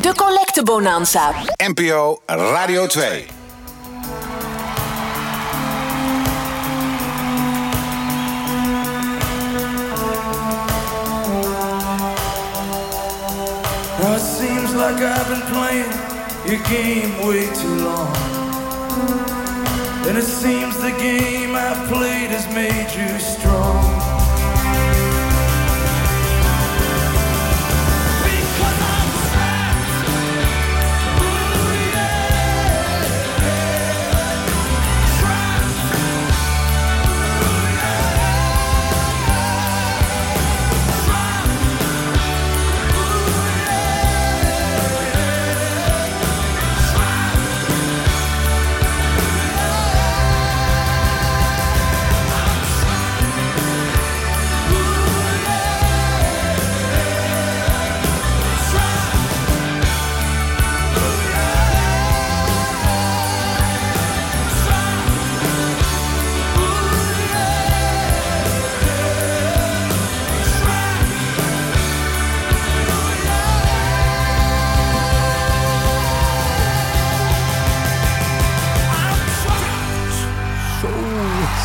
De Collecte Bonanza. NPO Radio 2. Now it seems like I've been playing your game way too long. And it seems the game I've played has made you strong.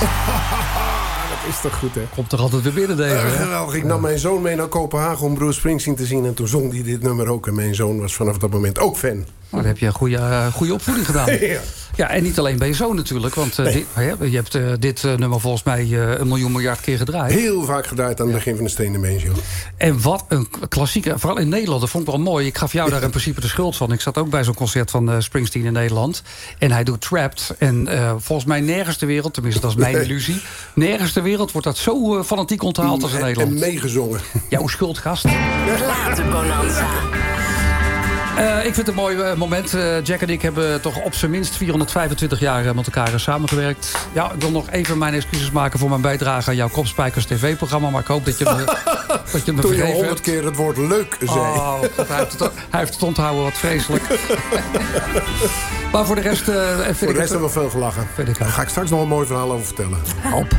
ハハハハ! Is toch goed, hè? Komt toch altijd weer binnen deze, Eh, geweldig. Ik nam mijn zoon mee naar Kopenhagen om Bruce Springsteen te zien. En toen zong hij dit nummer ook. En mijn zoon was vanaf dat moment ook fan. Nou, dan heb je een goede, eh, goede opvoeding gedaan. Ja. Ja, en niet alleen bij je zoon natuurlijk. Want eh, dit- je hebt dit nummer volgens mij een miljoen miljard keer gedraaid. Heel vaak gedraaid aan het begin van de Stenen Show. En wat een klassieke, vooral in Nederland, dat vond ik wel mooi. Ik gaf jou daar in principe de schuld van. Ik zat ook bij zo'n concert van Springsteen in Nederland. En hij doet Trapped. En volgens mij nergens ter wereld, tenminste dat is mijn illusie... nergens ter wereld wordt dat zo eh, fanatiek onthaald als in En, en Nederland. meegezongen. Jouw schuld, gast. Platenbonanza. Eh, ik vind het een mooi eh, moment. Eh, Jack en ik hebben toch op zijn minst 425 jaar met elkaar samengewerkt. Ja, ik wil nog even mijn excuses maken voor mijn bijdrage aan jouw Kopspijkers TV-programma. Maar ik hoop dat je me, dat je me Toen je honderd keer het woord leuk zei. Oh, God, hij, heeft het, hij heeft het onthouden, wat vreselijk. maar voor de rest eh, vind Voor ik de rest het... hebben we veel gelachen. Vind ik ook. Daar ga ik straks nog een mooi verhaal over vertellen. Help.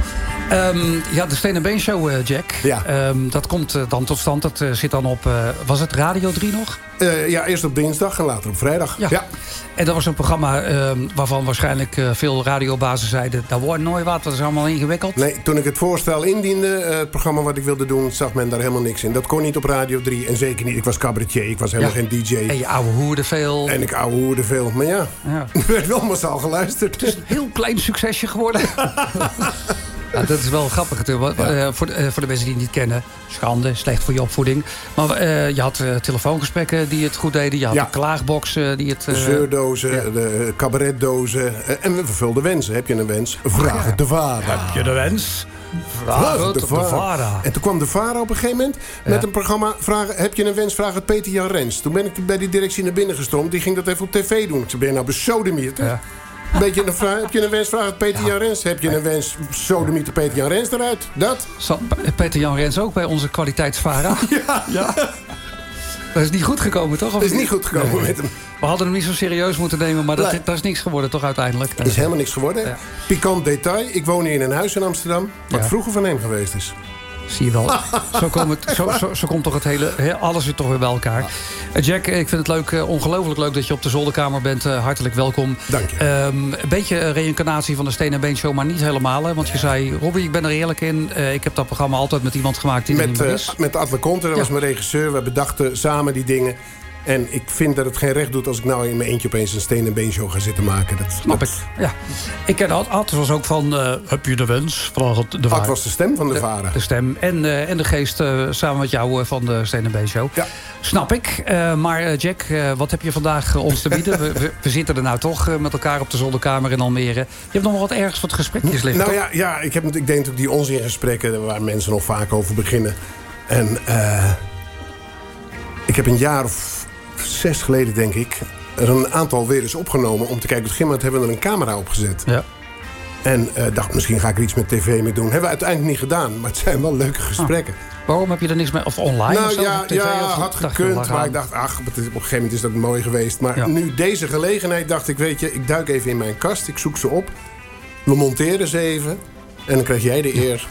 Ehm, ja, de Steen en Been Show, eh, Jack. Ja. Ehm, dat komt eh, dan tot stand. Dat eh, zit dan op... was het Radio 3 nog? Ja, eerst op dinsdag en later op vrijdag. Ja. En dat was een programma ehm, waarvan waarschijnlijk veel radiobazen zeiden... dat wordt nooit wat, dat is allemaal ingewikkeld. Nee, toen ik het voorstel indiende, het programma wat ik wilde doen, zag men daar helemaal niks in. Dat kon niet op Radio 3 en zeker niet. Ik was cabaretier, ik was helemaal Ja. geen DJ. En je ouwe hoerde veel. En ik ouwe hoerde veel. Maar ja, Ja. er werd wel massaal geluisterd. Het is een heel klein succesje geworden. Ja, dat is wel grappig natuurlijk. Wat- eh, voor, de, eh, voor de mensen die het niet kennen. Schande, slecht voor je opvoeding. Maar eh, je had eh, telefoongesprekken die het goed deden. Je had Ja. een klaagbox eh, die het... De eh, zeurdozen, ja. de cabaretdozen. eh, en we vervulden wensen. Heb je een wens? Vraag het de VARA. Heb je de wens? Vraag het de VARA. En toen kwam de VARA op een gegeven moment met Ja. een programma... Vraag, heb je een wens? Vraag het Peter Jan Rens. Toen ben ik bij die directie naar binnen gestroomd. Die ging dat even op tv doen. Ik zei, ben je nou besodemieter? Ja. Een beetje een vraag. Heb je een wens? Vraag het Peter Jan Rens. Heb je een wens? Sodemieter Peter Jan Rens eruit. Dat? Zat Peter Jan Rens ook bij onze kwaliteitsvara? Ja. Dat is niet goed gekomen, toch? Dat is niet goed gekomen Nee. met hem. We hadden hem niet zo serieus moeten nemen, maar dat, dat is niks geworden, toch uiteindelijk? Er is helemaal niks geworden. Ja. Pikant detail. Ik woon hier in een huis in Amsterdam. Wat Ja. vroeger van hem geweest is. Zie je wel. Zo, komt het, zo, zo, zo komt toch het hele, he- alles weer toch weer bij elkaar. Eh, Jack, ik vind het leuk, eh, ongelooflijk leuk dat je op de zolderkamer bent. Eh, hartelijk welkom. Dank je. Ehm, een beetje reïncarnatie van de Steen en Been Show, maar niet helemaal. Hè, want je zei, Robbie, ik ben er eerlijk in. Ik heb dat programma altijd met iemand gemaakt die er niet Met, meer met Adler Konter, dat Ja. was mijn regisseur. We bedachten samen die dingen. En ik vind dat het geen recht doet als ik nou in mijn eentje opeens een steen- en beenshow ga zitten maken. Dat, Snap dat, ik. Ja. Ik ken Ad. Ad was ook van, eh, heb je de wens? Het de Ad waar. was de stem van de, de, varen. de stem en, eh, en de geest eh, samen met jou van de Steen en Been Show. Ja. Snap ik. Maar Jack, wat heb je vandaag ons te bieden? we, we, we zitten er nou toch met elkaar op de zolderkamer in Almere. Je hebt nog wel wat ergens wat gesprekjes liggen. Nou ja, ja ik, heb, ik denk natuurlijk die onzingesprekken waar mensen nog vaak over beginnen. En ik heb een jaar of zes geleden, denk ik, er een aantal weer eens opgenomen om te kijken. Op het moment hebben we er een camera op gezet. Ja. En eh, dacht, misschien ga ik er iets met tv mee doen. Hebben we uiteindelijk niet gedaan, maar het zijn wel leuke gesprekken. Waarom heb je er niks mee? Of online? of nou zo, ja, tv, ja of had gekund, maar ik dacht, ach, op een gegeven moment is dat mooi geweest. Maar Ja. nu deze gelegenheid dacht ik, weet je, ik duik even in mijn kast, ik zoek ze op. We monteren ze even en dan krijg jij de eer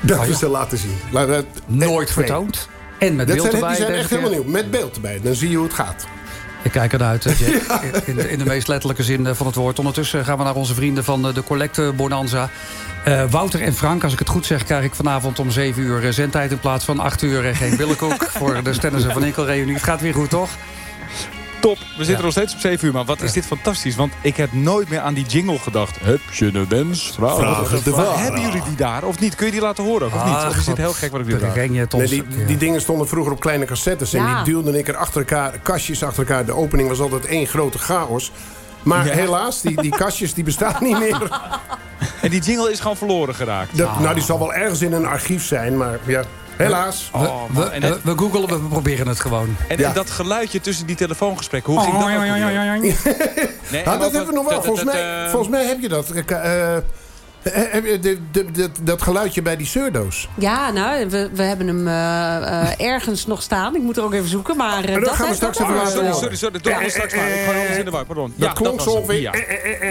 dat Oh we ze laten zien. Laat dat- Nooit vertoond. En met Dat beeld zijn, erbij. die zijn echt keer. helemaal nieuw, met beeld erbij. Dan zie je hoe het gaat. Ik kijk eruit, Jack. In, de, in de meest letterlijke zin eh, van het woord. Ondertussen gaan we naar onze vrienden van eh, de Collecte Bonanza. Eh, Wouter en Frank, als ik het goed zeg... krijg ik vanavond om 7 uur zendtijd... in plaats van 8 uur en geen billenkoek... voor de Stennis en Van Inkel reunie. Het gaat weer goed, toch? Top, we zitten Ja. nog steeds op 7 uur. Maar wat is dit fantastisch, want ik heb nooit meer aan die jingle gedacht. Heb je een wens? Vraag, Vraag het de. Hebben jullie die daar of niet? Kun je die laten horen ook, of niet? Of is dit heel gek wat ik nu het Nee, die, die dingen stonden vroeger op kleine cassettes. En Ja. die duwden ik er achter elkaar, kastjes achter elkaar. De opening was altijd één grote chaos. Maar Ja. helaas, die, die kastjes die bestaan niet meer. En die jingle is gewoon verloren geraakt. Dat, Nou, die zal wel ergens in een archief zijn, maar ja, helaas. We, Oh, we, we, we googelen, we proberen het gewoon. En, Ja. en dat geluidje tussen die telefoongesprekken, hoe ging dat ook alweer? Nee, Nou, dat hebben we nog wel. dat- Volgens dat- mij, eh, volgens mij heb je dat. Eh, eh, de- dat geluidje bij die surdo's. Ja, nou, we, we hebben hem eh, eh, ergens nog staan. Ik moet er ook even zoeken. Maar eh, dat dat gaan we straks even laten Sorry, horen. sorry, sorry. Doe maar straks maar. Ik gooi alles in de war, pardon. Dat Ja, klonk zo ongeveer. Eh, eh,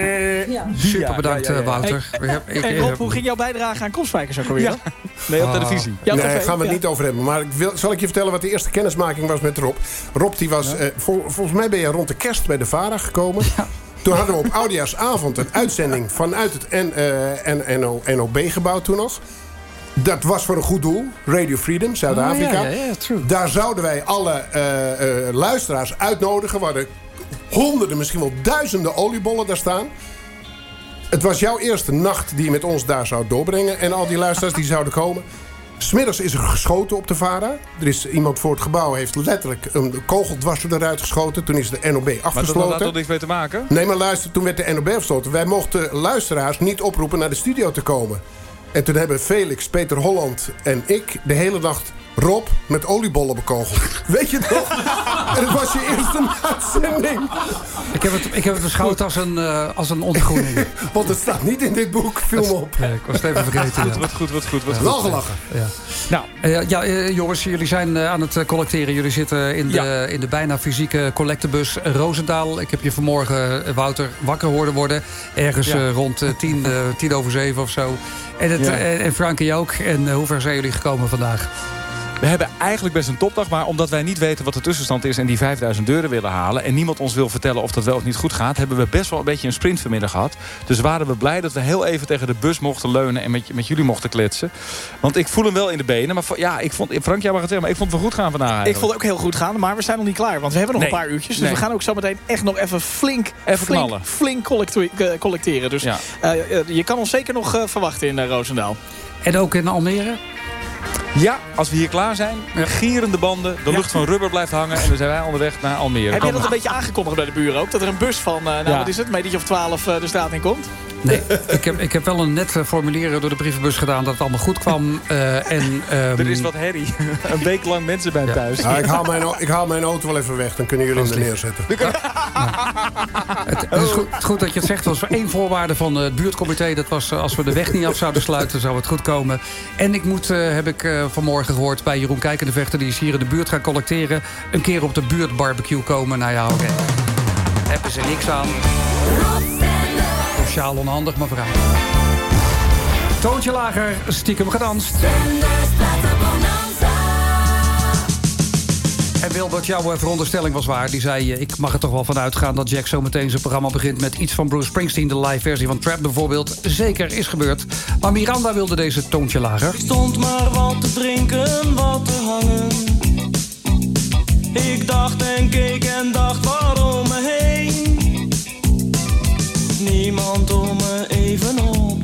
eh, eh. Super bedankt, ja, ja, ja. eh, Wouter. We hebben- ik- En ik- Rob, hoe ging jouw bijdrage aan kopspijkers ook alweer? Nee, op Ah. televisie. Ja, nee, daar gaan we het ja. niet over hebben. Maar ik wil, zal ik je vertellen wat de eerste kennismaking was met Rob? Rob, die was, eh, vol- volgens mij ben je rond de kerst bij de VARA gekomen. Toen hadden we op Oudejaarsavond een uitzending vanuit het N, eh, NO, NOB-gebouw toen nog. Dat was voor een goed doel. Radio Freedom, Zuid-Afrika. Oh. Daar zouden wij alle eh, eh, luisteraars uitnodigen. We hadden honderden, misschien wel duizenden oliebollen daar staan. Het was jouw eerste nacht die je met ons daar zou doorbrengen. En al die luisteraars die zouden komen. Smiddags is er geschoten op de VARA. Er is iemand voor het gebouw heeft letterlijk een kogel dwars door eruit geschoten. Toen is de NOB Maar dat had afgesloten. toch niks mee te maken? Nee, maar luister, toen werd de NOB afgesloten. Wij mochten luisteraars niet oproepen naar de studio te komen. En toen hebben Felix, Peter Holland en ik de hele nacht Rob met oliebollen bekogeld. Weet je toch? en het was je eerste uitzending. Ik heb het, ik heb het beschouwd als een, eh, als een ontgroening. Want het staat niet in dit boek. Film op. Ik was het even vergeten. ja. Wat goed, wat goed, wat goed. Wel gelachen. Ja. Nou, Eh, ja, eh, jongens, jullie zijn aan het collecteren. Jullie zitten in de, in de bijna fysieke collectebus Roosendaal. Ik heb je vanmorgen, Wouter, wakker horen worden. Ergens rond tien, tien over zeven of zo. En, het, en Frank en jij ook. En hoe ver zijn jullie gekomen vandaag? We hebben eigenlijk best een topdag, maar omdat wij niet weten wat de tussenstand is... en die 5000 euro willen halen... en niemand ons wil vertellen of dat wel of niet goed gaat... hebben we best wel een beetje een sprint vanmiddag gehad. Dus waren we blij dat we heel even tegen de bus mochten leunen... en met, met jullie mochten kletsen. Want ik voel hem wel in de benen. Maar ja, ik vond, Frank, jij mag het zeggen, maar ik vond het wel goed gaan vandaag Ik eigenlijk. vond het ook heel goed gaan, maar we zijn nog niet klaar. Want we hebben nog Nee. een paar uurtjes. Dus Nee. we gaan ook zo meteen echt nog even flink, Even flink, knallen. flink eh, collecteren. Dus Ja. eh, eh, je kan ons zeker nog eh, verwachten in Roosendaal. En ook in Almere? Ja, als we hier klaar zijn, gierende banden... de lucht van rubber blijft hangen... en dan zijn wij onderweg naar Almere. Heb je dat een beetje aangekondigd bij de buren ook? Dat er een bus van, eh, nou wat is het, een of twaalf eh, de straat in komt? Nee, ik heb, ik heb wel een net eh, formulier door de brievenbus gedaan... dat het allemaal goed kwam. eh, en, ehm, Er is wat herrie. een week lang mensen bij hem Ja. thuis. Nou, ik, haal mijn, ik haal mijn auto wel even weg. Dan kunnen jullie hem er neerzetten. Het, het is goed, het is goed dat je het zegt. Dat was één voorwaarde van het buurtcomité. Dat was eh, als we de weg niet af zouden sluiten, zou het goed komen. En ik moet, eh, heb ik eh, vanmorgen gehoord bij Jeroen Kijkendevechter... die is hier in de buurt gaan collecteren. Een keer op de buurtbarbecue komen. Nou ja, oké. Hebben ze niks aan. Sociaal onhandig, vooruit. Toontje lager, stiekem gedanst. En Wilbert, jouw eh, veronderstelling was waar. Die zei, eh, ik mag er toch wel van uitgaan dat Jack zo meteen zijn programma begint... met iets van Bruce Springsteen, de live versie van Trap bijvoorbeeld. Zeker, is gebeurd. Maar Miranda wilde deze toontje lager. stond maar wat te drinken, wat te hangen. Ik dacht en keek en dacht waarom me heen. Niemand om me even op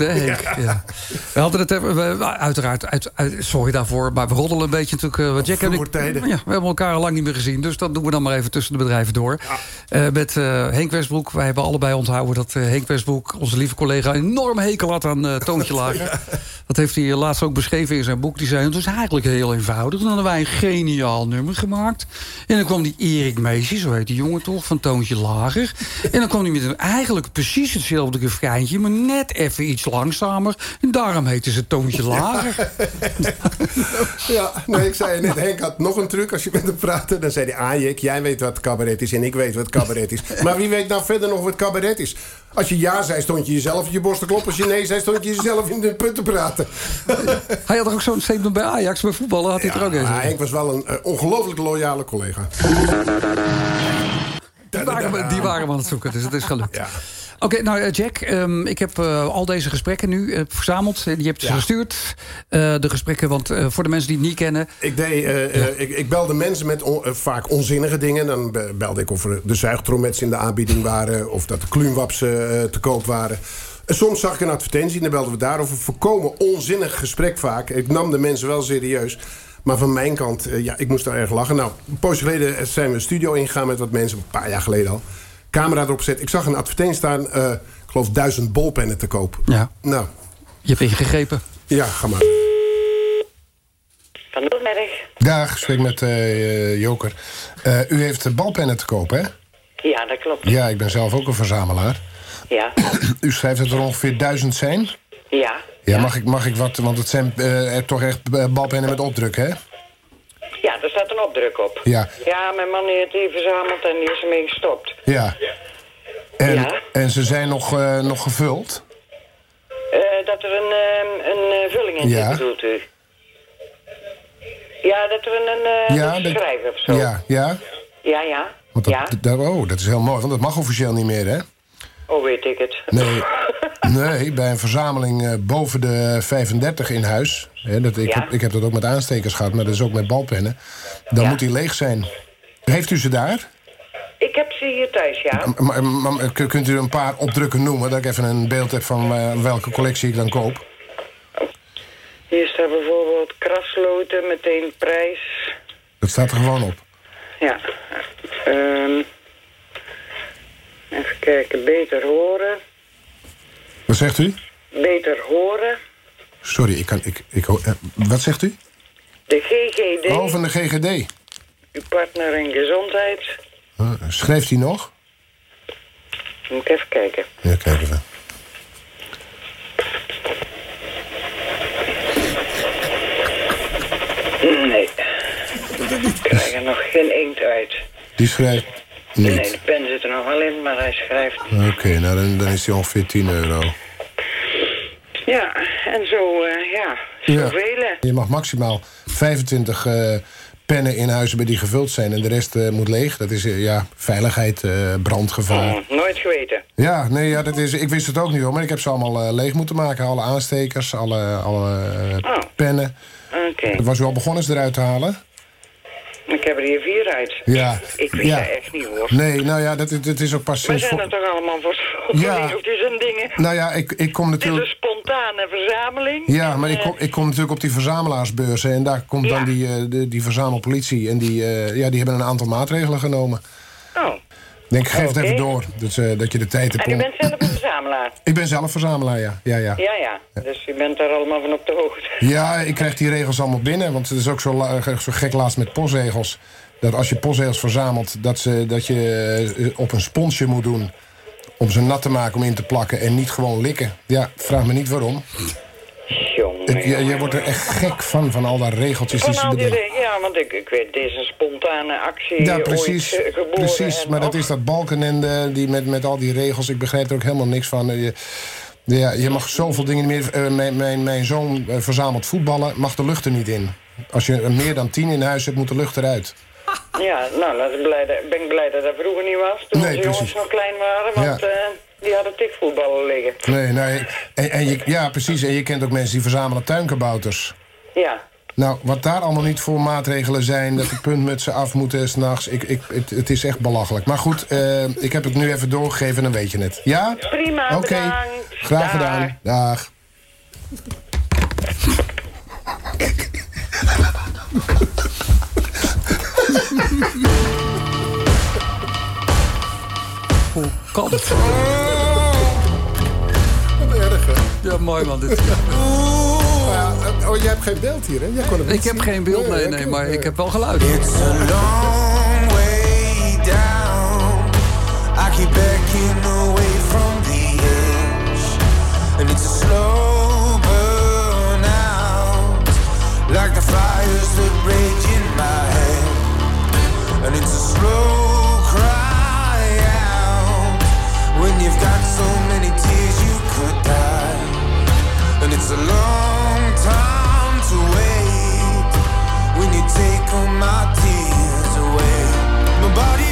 hè, Ja. We hadden het even, we- uiteraard, uit, uit- sorry daarvoor, maar we roddelen een beetje natuurlijk. eh, Wat Jack en ik, tijden. ja, we hebben elkaar al lang niet meer gezien, dus dat doen we dan maar even tussen de bedrijven door. Eh, met eh, Henk Westbroek, wij hebben allebei onthouden dat Henk Westbroek, onze lieve collega, een enorm hekel had aan Toontje Lager. Dat heeft hij laatst ook beschreven in zijn boek. Die zei, het is eigenlijk heel eenvoudig. Dan hadden wij een geniaal nummer gemaakt. En dan kwam die Erik Meesje, zo heet die jongen toch, van Toontje Lager. En dan kwam hij met een, eigenlijk precies hetzelfde refreintje... maar net even iets langzamer. En daarom heette ze Toontje Lager. Ja, nee, ik zei net, Henk had nog een truc als je met hem praatte. Dan zei hij, ah Jik, jij weet wat cabaret is en ik weet wat cabaret is. Maar wie weet nou verder nog wat cabaret is? Als je ja zei, stond je jezelf in je borst te kloppen. Als je nee zei, stond je jezelf in de put te praten. Hij had er ook zo'n statement bij Ajax, bij voetballen had hij er ook eens. Henk was wel een eh, ongelooflijk loyale collega. Die waren, we- die waren we aan het zoeken, dus het is gelukt. Ja. Oké, nou eh, Jack, ehm, ik heb eh, al deze gesprekken nu eh, verzameld. Die hebt ze Ja. gestuurd. De gesprekken, want voor de mensen die het niet kennen... Ik, deed, ik, ik belde mensen met on- vaak onzinnige dingen. Dan be- belde ik of er de zuigtromets in de aanbieding waren... of dat de kluunwaps eh, te koop waren. En soms zag ik een advertentie en dan belden we daarover. Voorkomen onzinnig gesprek vaak. Ik nam de mensen wel serieus. Maar van mijn kant, ja, ik moest daar erg lachen. Nou, een poosje geleden zijn we een studio ingegaan met wat mensen. Een paar jaar geleden al. Camera erop. Ik zag een advertentie staan. eh, ik geloof duizend bolpennen te koop. Ja, Nou, je hebt ingegrepen. ja, ga maar. Van Doelberg. Dag, spreek met eh, Joker. Eh, u heeft balpennen te koop, hè? Ja, dat klopt. Ja, ik ben zelf ook een verzamelaar. Ja. U schrijft dat er ongeveer duizend zijn. Ja. Ja, mag ik, mag ik wat, want het zijn er toch echt balpennen met opdruk, hè? Ja, er staat een opdruk op. Ja. Ja, mijn man heeft die verzameld en die is ermee gestopt. Ja. En, Ja. en ze zijn nog, eh, nog gevuld? Eh, dat er een, ehm, een eh, vulling in Ja. zit, bedoelt u? Ja, dat er een, eh, Ja, een schrijver of zo. Ja, ja. Ja, ja. Want dat, ja. oh, dat is heel mooi, want dat mag officieel niet meer, hè? Oh, weet ik het. Nee, nee bij een verzameling eh, boven de 35 in huis. Hè, dat, ik, Ja. heb, ik heb dat ook met aanstekers gehad, maar dat is ook met balpennen. Dan moet die leeg zijn. Heeft u ze daar? Ik heb ze hier thuis, ja. Maar, kunt u een paar opdrukken noemen, dat ik even een beeld heb van eh, welke collectie ik dan koop? Hier staat bijvoorbeeld krasloten, meteen prijs. Dat staat er gewoon op. Ja. Ehm even kijken, beter horen. Wat zegt u? Beter horen. Sorry, ik kan. Ik, ik, eh, wat zegt u? De GGD, Oh, van de GGD. uw partner in gezondheid. Uh, schrijft hij nog? Moet ik even kijken. Ja, kijk even. Nee. Ik krijg er nog geen inkt uit. Die schrijft Nee, de pen zit er nog wel in, maar hij schrijft. Oké, nou dan, dan is die ongeveer 10 euro. Ja, en zo, eh, ja, zoveel. Je mag maximaal 25 eh, pennen in huis hebben die gevuld zijn... en de rest eh, moet leeg. Dat is ja, veiligheid, brandgevaar. Oh, nooit geweten. Ja, nee, ja, dat is, ik wist het ook niet hoor, maar ik heb ze allemaal leeg moeten maken. Alle aanstekers, alle, alle Oh. pennen. Oké. Was u al begonnen ze eruit te halen? Ik heb er hier vier uit. Ja. Ik wist ja. dat echt niet hoor. Nee, nou ja, dat, dat is ook pas sinds... zijn er toch allemaal voor Ja. verliezeltjes en dingen? Nou ja, ik, ik kom Het is natuurlijk... een spontane verzameling. Ja, maar En, ik kom, ik kom natuurlijk op die verzamelaarsbeurzen... en daar komt Ja. dan die, eh, de, die verzamelpolitie... en die, eh, ja, die hebben een aantal maatregelen genomen. eh, Oh, Denk, geef het Oké. even door. Dat, ze- dat je de tijd hebt En u om... bent zelf een verzamelaar? Ik ben zelf verzamelaar, ja. Ja, ja. Ja, ja. Dus u bent er allemaal van op de hoogte. ja, ik krijg die regels allemaal binnen. Want het is ook zo, la- zo gek laatst met postregels. Dat als je postregels verzamelt... dat, ze, dat je eh, op een sponsje moet doen... om ze nat te maken om in te plakken... en niet gewoon likken. Ja, vraag me niet waarom. Jongen, Het, je, je wordt er echt gek van, van al die regeltjes die ze bedenken. ja, want ik, ik weet, dit is een spontane actie Ja, precies. eh, precies. Maar dat is dat balkenende die met, met al die regels. Ik begrijp er ook helemaal niks van. Eh, Je, ja, je mag zoveel dingen niet meer. eh, mijn, mijn, mijn zoon verzamelt voetballen, mag de lucht er niet in. Als je er meer dan tien in huis hebt, moet de lucht eruit. Ja, nou, dat- ben ik blij dat dat vroeger niet was. Toen Nee, onze jongens nog klein waren, want Ja. Die hadden tikvoetballen liggen. Nee, nee. En, en je, ja, precies. En je kent ook mensen die verzamelen tuinkabouters. Ja. Nou, wat daar allemaal niet voor maatregelen zijn... dat de puntmutsen af moeten s'nachts... Ik, ik, het, het is echt belachelijk. Maar goed, eh, ik heb het nu even doorgegeven en dan weet je het. Ja? Prima, Oké, graag Dag. gedaan. Dag. Hoe kan het? Ja, mooi man. Dit. Ja, oh, jij hebt geen beeld hier, hè? Jij kon het Ik heb zien. geen beeld, nee, nee, maar nee. ik heb wel geluid. It's a long way down. I keep backing away from the edge. And it's a slow burn out. Like the fires that rage in my head. And it's a slow cry out. When you've got so And it's a long time to wait when you take all my tears away. My body's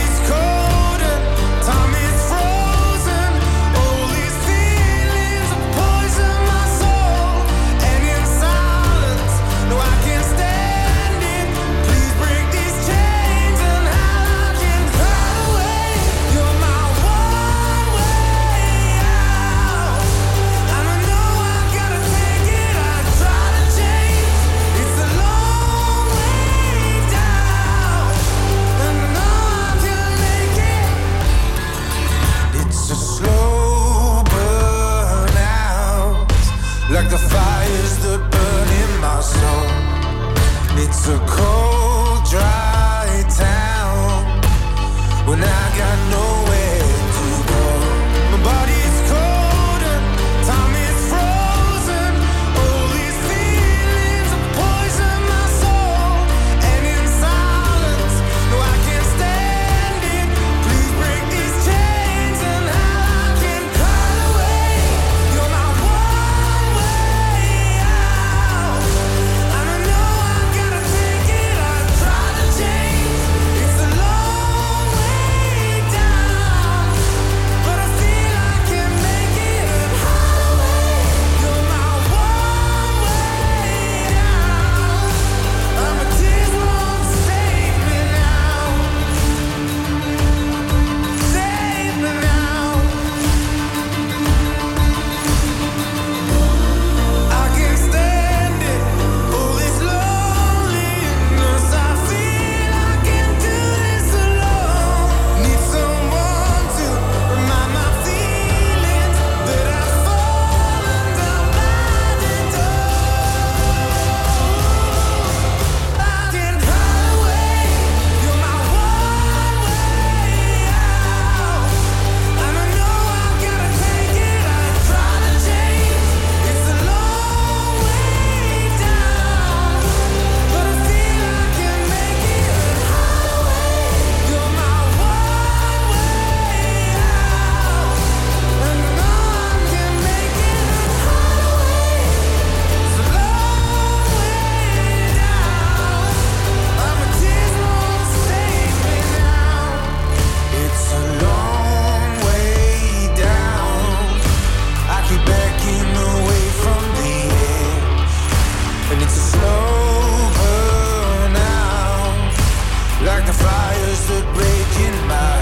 the fires that break in my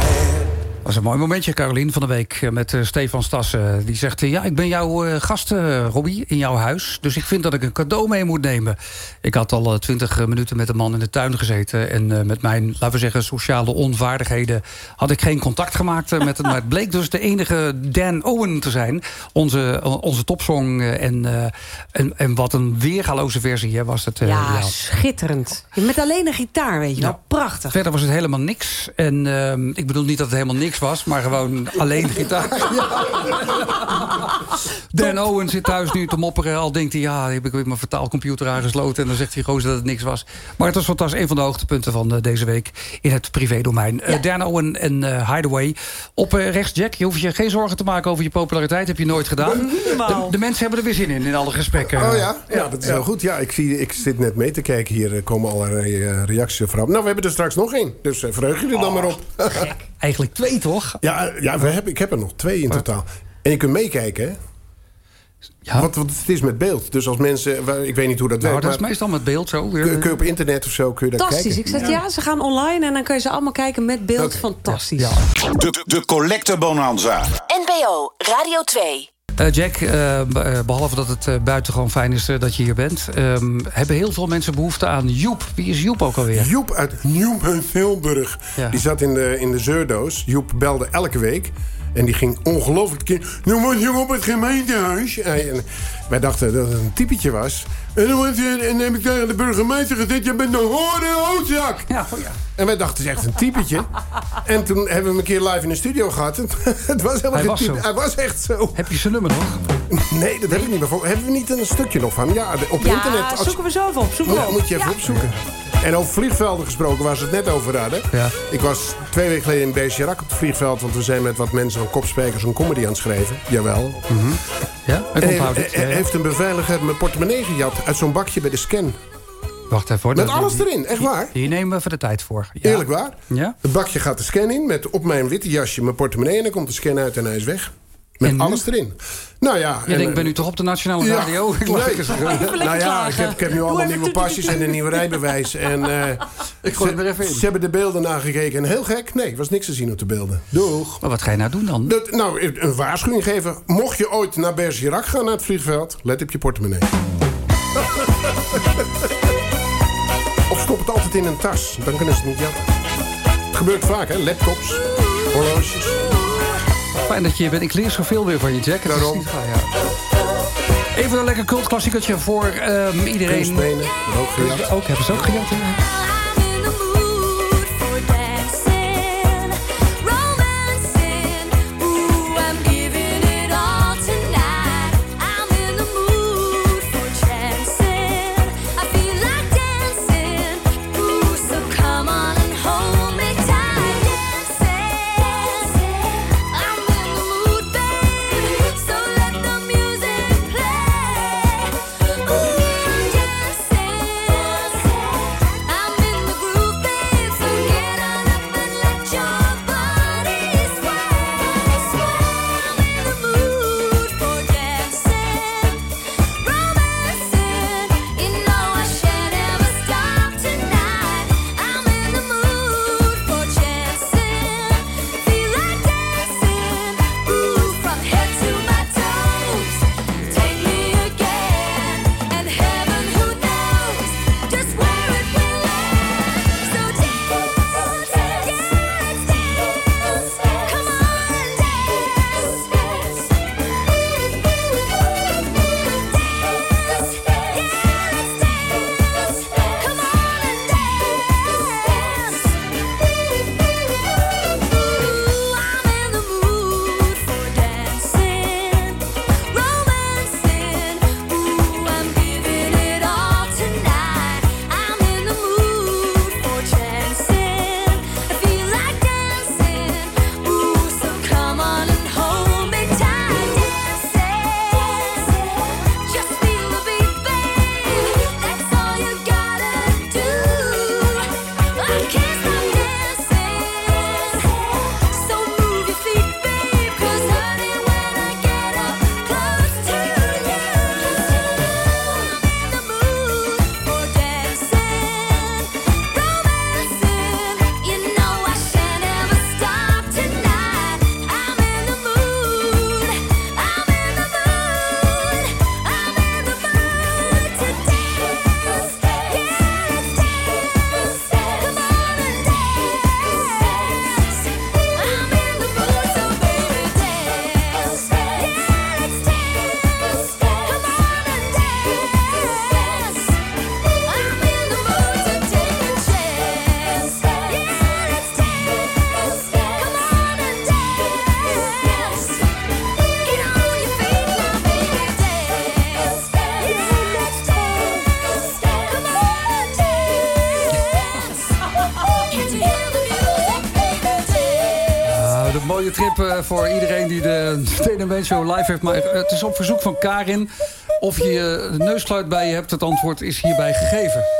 was een mooi momentje, Carolien, van de week eh, met eh, Stefan Stassen. Die zegt, eh, ja, ik ben jouw eh, gast, Robbie, in jouw huis. Dus ik vind dat ik een cadeau mee moet nemen. Ik had al twintig minuten met een man in de tuin gezeten. En met mijn, laten we zeggen, sociale onvaardigheden... had ik geen contact gemaakt met hem. Maar het bleek dus de enige Dan Owen te zijn. Onze, onze topsong. en, en, en wat een weergaloze versie hè, was het. Ja, schitterend. Met alleen een gitaar, weet je wel. Prachtig. Verder was het helemaal niks. En ehm, ik bedoel niet dat het helemaal niks was, maar gewoon alleen gitaar. Dan Owen zit thuis nu te mopperen. Al denkt hij, ja, heb ik weer mijn vertaalcomputer aangesloten. En dan zegt hij gewoon dat het niks was. Maar het was fantastisch. Een van de hoogtepunten van eh, deze week in het privédomein. Eh Dan Owen en eh, Hideaway. Op eh, rechts, Jack. Je hoeft je geen zorgen te maken over je populariteit. Heb je nooit gedaan. De, de mensen hebben er weer zin in, in alle gesprekken. Oh ja? Ja, dat is heel goed. Ja, ik, zie, ik zit net mee te kijken. Hier komen allerlei reacties over. Nou, we hebben er straks nog één. Dus eh, verheug je er dan maar op. Eigenlijk twee, toch? Ja, ja we hebben, ik heb er nog twee in totaal. En je kunt meekijken, hè? Ja. Want, want het is met beeld. Dus als mensen... Ik weet niet hoe dat Nou, werkt. dat is meestal met beeld zo. Weer. kun, kun je op internet of zo kun je dat Fantastisch. kijken? Ik zeg, ja, ze gaan online en dan kun je ze allemaal kijken met beeld. Fantastisch. De, de Collecte Bonanza. NPO Radio 2. Eh, Jack, eh, eh, behalve dat het buitengewoon fijn is dat je hier bent... ehm, hebben heel veel mensen behoefte aan Joep. Wie is Joep ook alweer? Joep uit Nieuw-Tilburg. Ja. Die zat in de, in de zeurdoos. Joep belde elke week. En die ging ongelooflijk... ki- Nou was je op het gemeentehuis. En, wij dachten dat het een typetje was. En dan, was je- en dan heb ik tegen de burgemeester gezegd... Je bent een hoorde oodzak. Ja, oh ja. En wij dachten, het is echt een typetje. En toen hebben we hem een keer live in de studio gehad. Het was helemaal Hij geen was type. zo. Hij was echt zo. Heb je zijn nummer nog? Nee, dat heb ik niet. Hebben we niet een stukje nog van? Ja, op Ja, internet. zoeken we even op. Zoeken we Ja, op. moet je even Ja. opzoeken. En over vliegvelden gesproken, waar ze het net over hadden. Ja. Ik was twee weken geleden in Bergerac op het vliegveld... want we zijn met wat mensen van Kopspijkers een comedy aan het schrijven. Jawel. Ja, ik onthoud het. he- Ja, ja. heeft een beveiliger mijn portemonnee gejat... uit zo'n bakje bij de scan. Wacht even hoor. Met Dat- alles erin, echt waar. Hier nemen we even de tijd voor. Ja. Eerlijk waar. Ja? Het bakje gaat de scan in met op mijn witte jasje mijn portemonnee... en dan komt de scan uit en hij is weg. Met En alles erin. Nou ja... Je en, denkt, eh, ben nu toch op de Nationale Ja. Radio? Ik Nee. Nou ja, ik heb, ik heb nu allemaal nieuwe pasjes en een nieuw rijbewijs. En, eh, Ik gooi ze, het er even in. ze hebben de beelden nagekeken. En heel gek, nee, er was niks te zien op de beelden. Doeg. Maar wat ga je nou doen dan? Dat, nou, een waarschuwing geven. Mocht je ooit naar Bergerac gaan, naar het vliegveld... let op je portemonnee. of stop het altijd in een tas. Dan kunnen ze het niet jatten. Het gebeurt vaak, hè. Laptops, horloges. Fijn dat je hier bent. Ik leer zoveel weer van je, Jack. Daarom. ja. Even een lekker cultklassiekertje voor ehm, iedereen. Kunstbenen, ook. Ook, hebben ze ook gejat? Voor iedereen die de Been Show live heeft. Maar eh, het is op verzoek van Karin. Of je de neusluit bij je hebt, het antwoord is hierbij gegeven.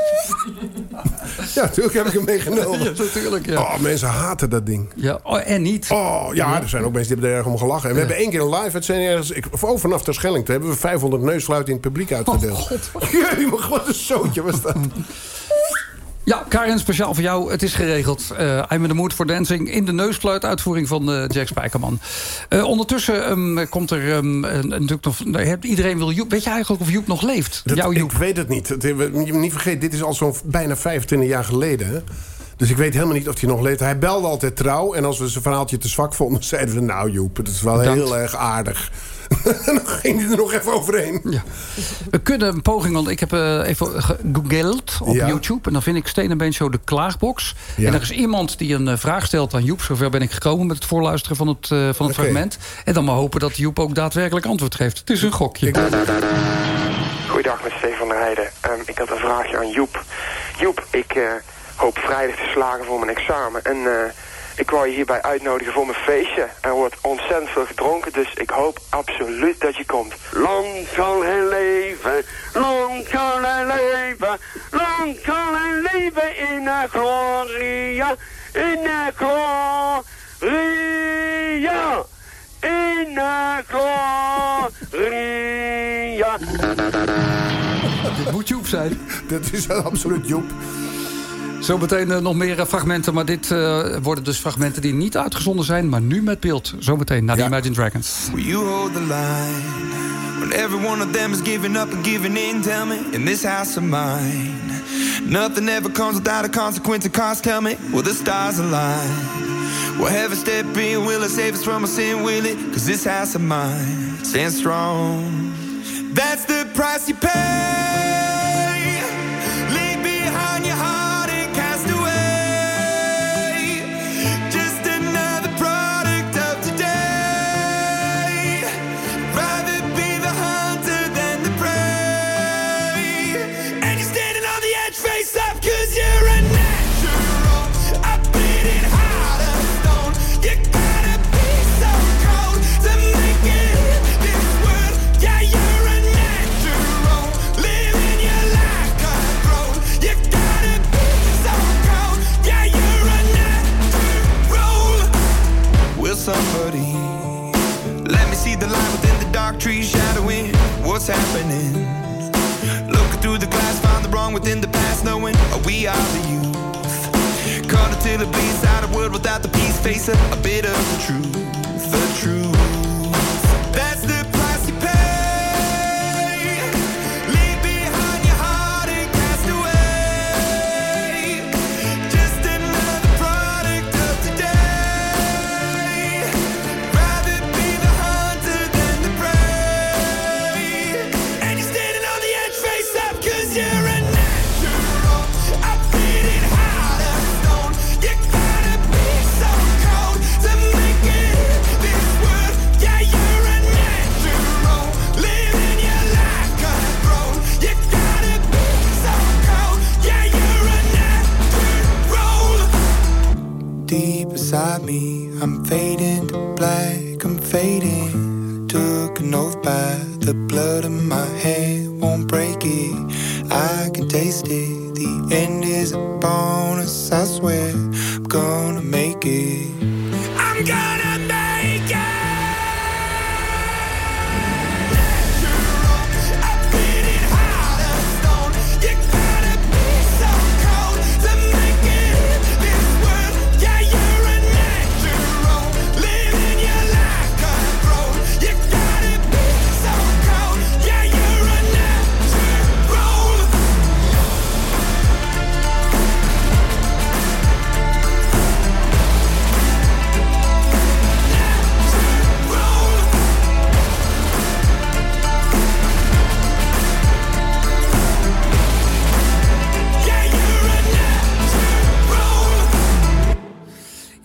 Ja, natuurlijk heb ik hem meegenomen. Ja, natuurlijk, ja. Oh, mensen haten dat ding. Ja, oh, en niet. Oh, ja, er zijn ook mensen die hebben er erg om gelachen. En we hebben één keer een live uitzending ergens... Ik, oh, vanaf Terschelling, toen hebben we 500 neusluiten in het publiek uitgedeeld. Oh, maar wat een zootje was dat. Ja, Karin, speciaal voor jou. Het is geregeld. Uh, I'm in the mood for dancing in de neusfluit uitvoering van uh, Jack Spijkerman. Uh, ondertussen um, komt er um, natuurlijk nog... Iedereen wil Joep. Weet je eigenlijk of Joep nog leeft? Dat, Jouw Joep. Ik weet het niet. Het, niet vergeten, dit is al zo'n bijna 25 jaar geleden. Hè? Dus ik weet helemaal niet of hij nog leeft. Hij belde altijd trouw. En als we zijn verhaaltje te zwak vonden, zeiden we... nou Joep, het is wel heel erg aardig. dan ging hij er nog even overheen. Ja. We kunnen een poging, want ik heb uh, even gegoogeld op Ja. YouTube. En dan vind ik Steen Show de klaagbox. Ja. En er is iemand die een uh, vraag stelt aan Joep. Zover ben ik gekomen met het voorluisteren van het, uh, van het fragment. En dan maar hopen dat Joep ook daadwerkelijk antwoord geeft. Het is een gokje. Goeiedag met Stefan der Heijden. Ehm, ik had een vraagje aan Joep. Joep, ik eh, hoop vrijdag te slagen voor mijn examen. En eh, ik wou je hierbij uitnodigen voor mijn feestje. Er wordt ontzettend veel gedronken, dus ik hoop absoluut dat je komt. Lang zal hij leven, lang zal hij leven, lang zal hij leven in de gloria, in de gloria, in de gloria. Dit moet Joep zijn. Dat is absoluut Joep. Zometeen uh, nog meer uh, fragmenten. Maar dit uh, worden dus fragmenten die niet uitgezonden zijn. Maar nu met beeld. Zometeen naar de Imagine Dragons. Will you hold the line when every one of them is giving up and giving in? Tell me, in this house of mine, nothing ever comes without a consequence of cost. Tell me, will the stars align? Will heaven step in? Will it save us from our sin? Will it? Cause this house of mine stands strong. That's the price you pay. Knowing we are the youth. Caught until it bleeds out a world without the peace, face a, a bit of the truth, the truth.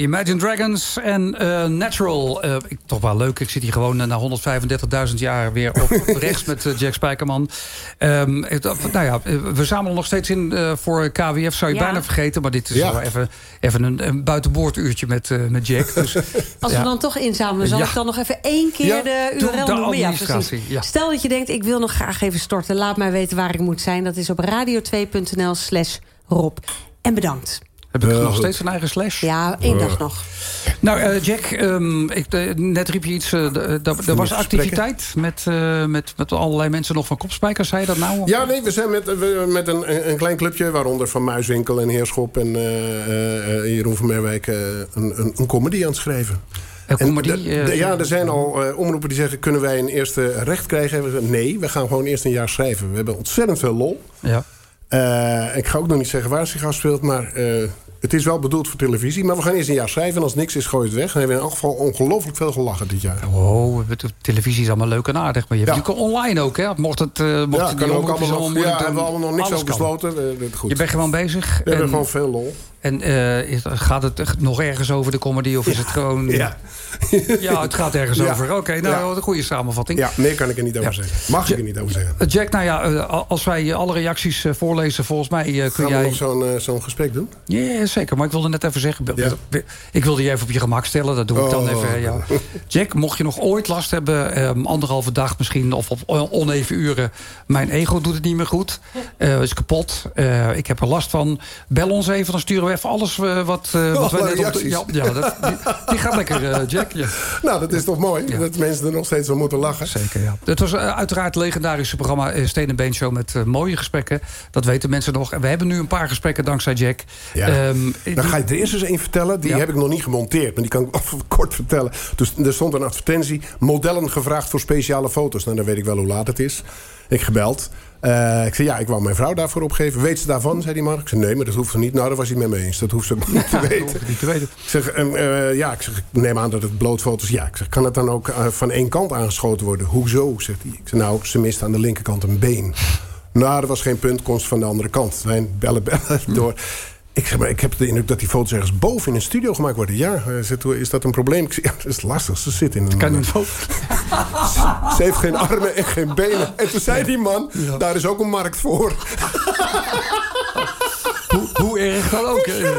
Imagine Dragons en eh, Natural. Eh, ik, toch wel leuk. Ik zit hier gewoon eh, na 135.000 jaar weer op rechts met Jack Spijkerman. Ehm, het- nou ja, we zamelen nog steeds in eh, voor KWF. Zou je Ja. bijna vergeten. Maar dit is Ja. wel even, even een, een buitenboorduurtje met, eh, met Jack. Dus, Als ja. we dan toch inzamelen, zal Ja. ik dan nog even één keer Ja, de URL de noemen? Ja, administratie, precies. ja. Stel dat je denkt, ik wil nog graag even storten. Laat mij weten waar ik moet zijn. Dat is op radio2.nl slash Rob. En bedankt. Heb ik nog steeds een eigen slash? Ja, één dag nog. Nou, eh, Jack, ehm, ik, eh, net riep je iets. eh, er was activiteit met, eh, met, met allerlei mensen nog van Kopspijkers. Zei je dat nou? Ja, nee, we zijn met, we- met een, een- klein clubje... waaronder Van Muiswinkel en Heerschop en eh, eh, eh, Jeroen van Merwijk... eh, een, een, een comedy aan het schrijven. Comedy, de- de- ja, er zijn al omroepen die zeggen... kunnen wij een eerste recht krijgen? En we zeggen, nee, we gaan gewoon eerst een jaar schrijven. We hebben ontzettend veel lol. Ja. Eh, ik ga ook nog niet zeggen waar het zich afspeelt... maar eh, het is wel bedoeld voor televisie. Maar we gaan eerst een jaar schrijven en als niks is, gooi het weg. En we hebben in elk geval ongelooflijk veel gelachen dit jaar. Oh, televisie is allemaal leuk en aardig. Maar je hebt Ja. natuurlijk online ook, hè? Mocht het, eh mocht Ja, die kan ook allemaal nog, ja, hebben we allemaal nog niks over besloten. Goed. Je bent gewoon bezig. We hebben en, gewoon veel lol. En eh, gaat het nog ergens over de comedy? Of is het gewoon... Ja. Ja, het gaat ergens over. Oké, nou, Ja. een goede samenvatting. Ja, meer kan ik er niet over zeggen. Mag ik er niet over zeggen. Eh, Jack, nou ja, eh, als wij alle reacties voorlezen... volgens mij kun Gaan jij... nog zo'n zo'n gesprek doen? Ja, zeker. Maar ik wilde net even zeggen... Ik wilde je even op je gemak stellen. Dat doe ik dan Oh. even. Ja. Jack, mocht je nog ooit last hebben... ehm, anderhalve dag misschien of op on- oneven uren... mijn ego doet het niet meer goed. is kapot. Ik heb er last van. Bel ons even, dan sturen we even alles eh, wat, eh, wat wij net op ja, ja, dat, die, die gaat lekker, eh, Jack. Ja. Nou, dat is toch mooi? Ja. Dat mensen er nog steeds van moeten lachen. Zeker, ja. Het was uiteraard het legendarische programma eh, Steen en Been Show... met mooie gesprekken. Dat weten mensen nog. En we hebben nu een paar gesprekken dankzij Jack. Ja. Ehm, Dan ga ik er eerst eens één vertellen. Die heb ik nog niet gemonteerd. Maar die kan ik kort vertellen. Dus er stond een advertentie. Modellen gevraagd voor speciale foto's. Nou, dan weet ik wel hoe laat het is. Ik gebeld. Eh, ik zei, ja, ik wou mijn vrouw daarvoor opgeven. Weet ze daarvan, zei die man. Ik zei, nee, maar dat hoeft ze niet. Nou, daar was hij met me eens. Dat hoeft ze niet te weten. niet te weten. Ik zeg, ehm, eh, ja, ik zeg, ik neem aan dat het blootfoto's... Ja, ik zeg, kan het dan ook eh, van één kant aangeschoten worden? Hoezo, zegt hij. Ik zeg, nou, ze mist aan de linkerkant een been. Nou, dat was geen punt, konst van de andere kant. Mijn bellen, bellen door. Ik zeg, maar ik heb de indruk dat die foto's ergens boven in een studio gemaakt worden. Ja, zegt, is dat een probleem? Ik zeg, ja, dat is lastig. Ze zit in een... kan niet foto. Ze heeft geen armen en geen benen. En toen zei die man, daar is ook een markt voor. hoe, hoe erg dan ook. Ja.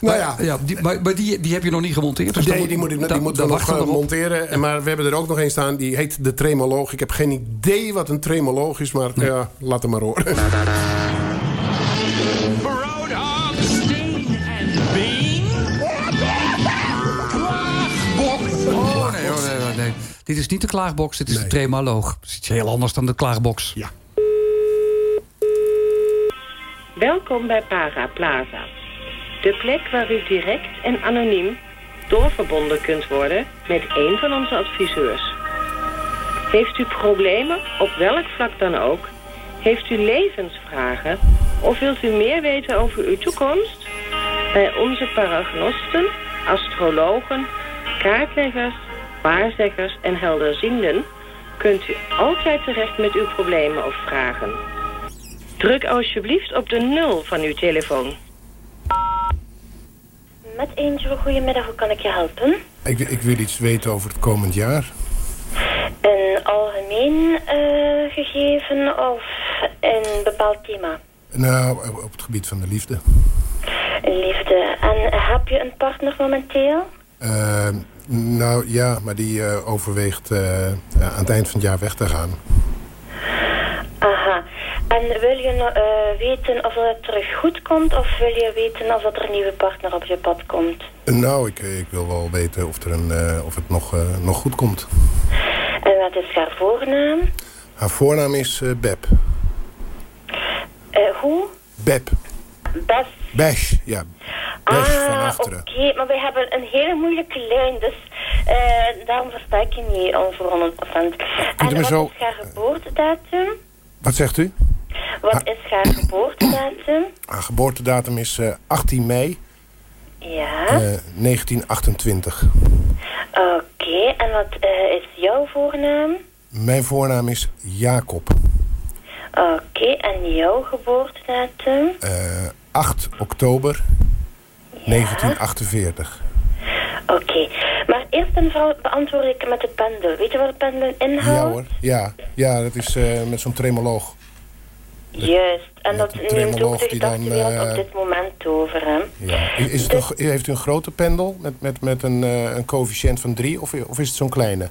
Nou ja. ja die, maar, maar die, die heb je nog niet gemonteerd. Dus dan Nee, die, moet, ik- die dan- moeten we dan nog we eh, monteren. En Maar we hebben er ook nog een staan. Die heet de tremoloog. Ik heb geen idee wat een tremoloog is. Maar ja, laat hem maar horen. Dit is niet de klaagbox, dit is de tremoloog. Dat is iets heel anders dan de klaagbox. Ja. Welkom bij Para Plaza. De plek waar u direct en anoniem doorverbonden kunt worden met een van onze adviseurs. Heeft u problemen, op welk vlak dan ook? Heeft u levensvragen? Of wilt u meer weten over uw toekomst? Bij onze paragnosten, astrologen, kaartleggers, waarzeggers en helderzienden kunt u altijd terecht met uw problemen of vragen. Druk alsjeblieft op de 0 van uw telefoon. Met eentje, goedemiddag, hoe kan ik je helpen? Ik, ik wil iets weten over het komend jaar. Een algemeen eh, gegeven of een bepaald thema? Nou, op het gebied van de liefde. Liefde. En heb je een partner momenteel? Eh, nou ja, maar die eh, overweegt eh, aan het eind van het jaar weg te gaan. Aha. En wil je nou, eh, weten of het terug goed komt of wil je weten of er een nieuwe partner op je pad komt? Nou, ik, ik wil wel weten of, er een, eh, of het nog, eh, nog goed komt. En wat is haar voornaam? Haar voornaam is eh, Beb. Eh, hoe? Beb. Bes. Besh, ja. Besh van Ah, achteren. oké. Maar wij hebben een hele moeilijke lijn, dus eh, daarom versta ik je niet onverantwoord. En me wat zo- is haar geboortedatum? Wat zegt u? Wat is haar geboortedatum? Haar geboortedatum is eh, 18 mei Ja. eh, 1928. Oké, en wat eh, is jouw voornaam? Mijn voornaam is Jacob. Oké, en jouw geboortedatum? Eh, 8 oktober 1948. Oké. Maar eerst en vooral beantwoord ik met de pendel. Weet je wat de pendel inhoudt? Ja hoor, ja. Ja, dat is eh, met zo'n tremoloog. Juist. En dat neemt ook de dan, eh, op dit moment over, hè? Ja. Is, is het een, gro- heeft u een grote pendel met, met, met een, eh, een coëfficiënt van 3 of, of is het zo'n kleine?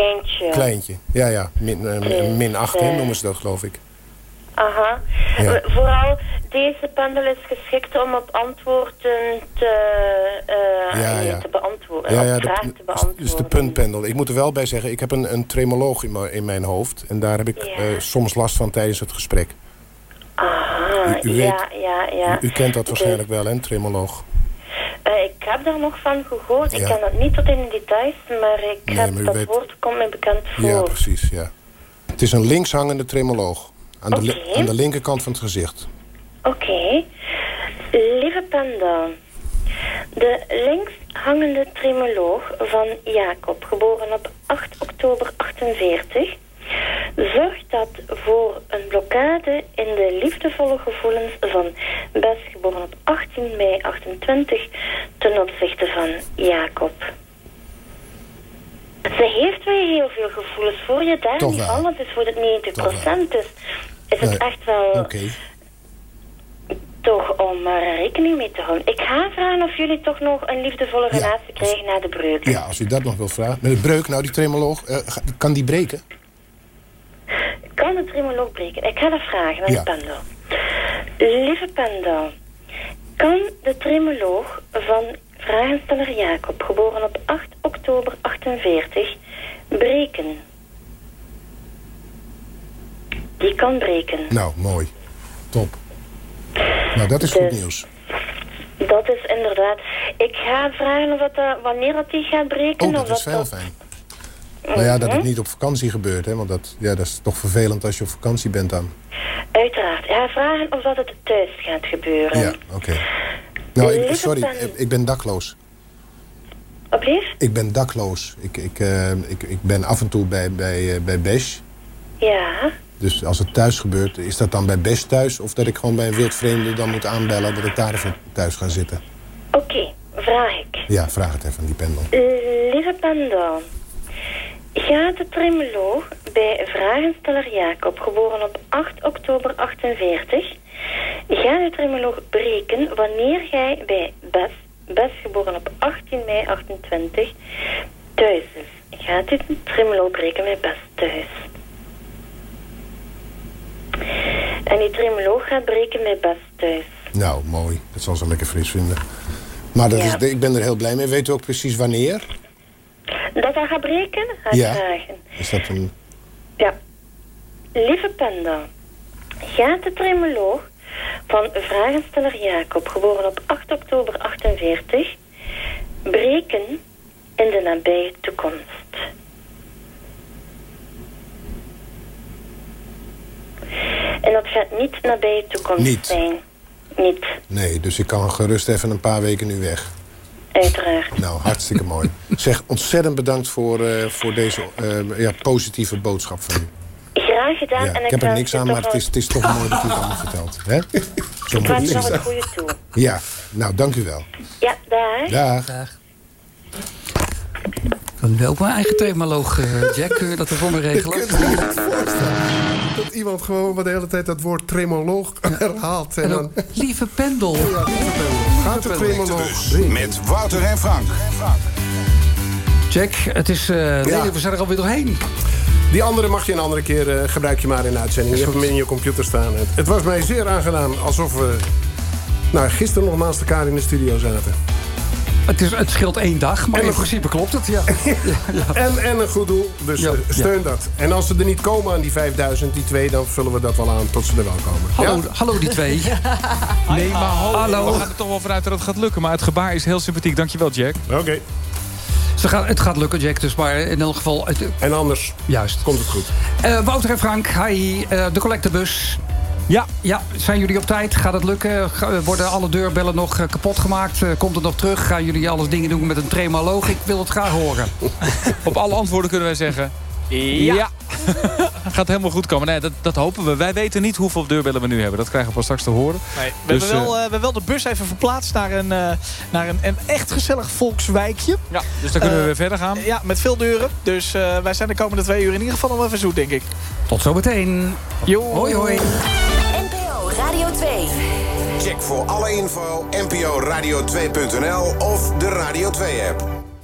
Kleintje. Kleintje. Ja, ja. Min, Dus, min 8 hè, eh, noemen ze dat geloof ik. Aha. Ja. Vooral, deze pendel is geschikt om op antwoorden te, eh, Ja, ja. te beantwoorden. Ja, ja, te beantwoorden. is de puntpendel. Ik moet er wel bij zeggen, ik heb een, een tremoloog in, mijn- in mijn hoofd. En daar heb ik eh, soms last van tijdens het gesprek. Aha, U- u ja, ja, ja. U, u kent dat Dus, waarschijnlijk wel, hè, een tremoloog. Eh, ik heb daar nog van gehoord. Ik ken dat niet tot in de details, maar ik Nee, heb maar dat weet- woord komt mij bekend voor. Ja, precies, ja. Het is een linkshangende tremoloog. Aan de, aan de linkerkant van het gezicht. Oké. Lieve Panda. De linkshangende tremoloog van Jacob, geboren op 8 oktober 48, zorgt dat voor een blokkade in de liefdevolle gevoelens van Bes, geboren op 18 mei 28, ten opzichte van Jacob. Ze heeft wel heel veel gevoelens voor je, daar Toch niet wel. want het is voor het 90% is, is het echt wel toch om er rekening mee te houden. Ik ga vragen of jullie toch nog een liefdevolle relatie krijgen na de breuk. Ja, als u dat nog wil vragen. Met de breuk, nou die tremoloog, eh, kan die breken? Kan de tremoloog breken? Ik ga dat vragen aan Ja. de pendel. Lieve pendel, kan de tremoloog van vragensteller Jacob, geboren op 8 oktober 48, breken? Die kan breken. Nou, mooi. Top. Nou, dat is goed Dus- nieuws. Dat is inderdaad. Ik ga vragen of dat, eh, wanneer dat die gaat breken. Oh, dat of is heel fijn. Nou ja, dat het niet op vakantie gebeurt, hè. Want dat, ja, dat is toch vervelend als je op vakantie bent dan. Uiteraard. Ga vragen of dat het thuis gaat gebeuren. Ja, oké. Nou, ik, sorry, ik ben dakloos. Opnieuw? Ik ben dakloos. Ik, ik, eh, ik, ik ben af en toe bij, bij, eh, bij Besh. Ja. Dus als het thuis gebeurt, is dat dan bij Besh thuis? Of dat ik gewoon bij een wildvreemde dan moet aanbellen dat ik daar even thuis ga zitten? Oké, vraag ik. Ja, vraag het even aan die pendel. Lieve pendel. Gaat de tremoloog bij vragensteller Jacob, geboren op 8 oktober 48, gaat de tremoloog breken wanneer jij bij Bes, Bes geboren op 18 mei 28, thuis is? Gaat dit de tremoloog breken bij Bes thuis? En die tremoloog gaat breken bij Bes thuis. Nou, mooi. Dat zal ze lekker fris vinden. Maar dat Ja. is, ik ben er heel blij mee. Weet u ook precies wanneer? Dat hij gaat breken? Ik Ja. vragen. Is dat een... Ja. Lieve Panda, gaat de tremoloog van vragensteller Jacob, geboren op 8 oktober 48, breken in de nabije toekomst? En dat gaat niet nabije toekomst Niet. zijn. Niet, Nee, dus ik kan gerust even een paar weken nu weg. Uiteraard. Nou, hartstikke mooi. Zeg, ontzettend bedankt voor, eh, voor deze eh, ja, positieve boodschap van u. Graag gedaan. Ja, en ik heb er niks aan, maar het is, het is toch mooi dat u het allemaal vertelt. Hè? Zo Ik moet wens je het nog het goede toe. Ja, nou, dank u wel. Ja, daar. Dag. Dan wil ook mijn eigen themaloog, eh, Jack. Kun je dat er voor me regelen? Dat iemand gewoon maar de hele tijd dat woord tremoloog herhaalt. En En dan lieve pendel. gaat de tremoloog. Met Wouter en Frank. Jack, het is... eh nee, we zijn er alweer doorheen. Die andere mag je een andere keer eh, gebruik je maar in de uitzending. Je hebt hem in je computer staan. Het, het was mij zeer aangenaam. Alsof we nou, gisteren nog naast elkaar in de studio zaten. Het, is, het scheelt één dag, maar En in principe klopt het, ja. En, en een goed doel, dus Ja, eh, ja. steun dat. En als ze er niet komen aan die 5000, die twee... dan vullen we dat wel aan tot ze er wel komen. Hallo, Ja? hallo die twee. Nee, maar Hallo. we gaan er toch wel vanuit dat het gaat lukken. Maar het gebaar is heel sympathiek. Dankjewel, Jack. Oké. Ze gaan, het gaat lukken, Jack, dus maar in elk geval... Het, En anders juist. komt het goed. Eh, Wouter en Frank, hi. eh, de collectebus. Ja. Ja, zijn jullie op tijd? Gaat het lukken? Worden alle deurbellen nog eh, kapot gemaakt? Eh, komt het nog terug? Gaan jullie alles dingen doen met een tremoloog? Ik wil het graag horen. Op alle antwoorden kunnen wij zeggen... Ja. Gaat helemaal goed komen. Nee, dat, dat hopen we. Wij weten niet hoeveel deurbellen we nu hebben. Dat krijgen we pas straks te horen. Nee, we, Dus, hebben wel, eh, eh, we hebben wel de bus even verplaatst naar een, eh, naar een, een echt gezellig volkswijkje. Ja, dus dan kunnen we weer verder gaan. Ja, met veel deuren. Dus eh, wij zijn de komende twee uur in ieder geval nog even zoet, denk ik. Tot zometeen. Jo. Hoi, hoi. NPO Radio 2. Check voor alle info nporadio2.nl of de Radio 2 app.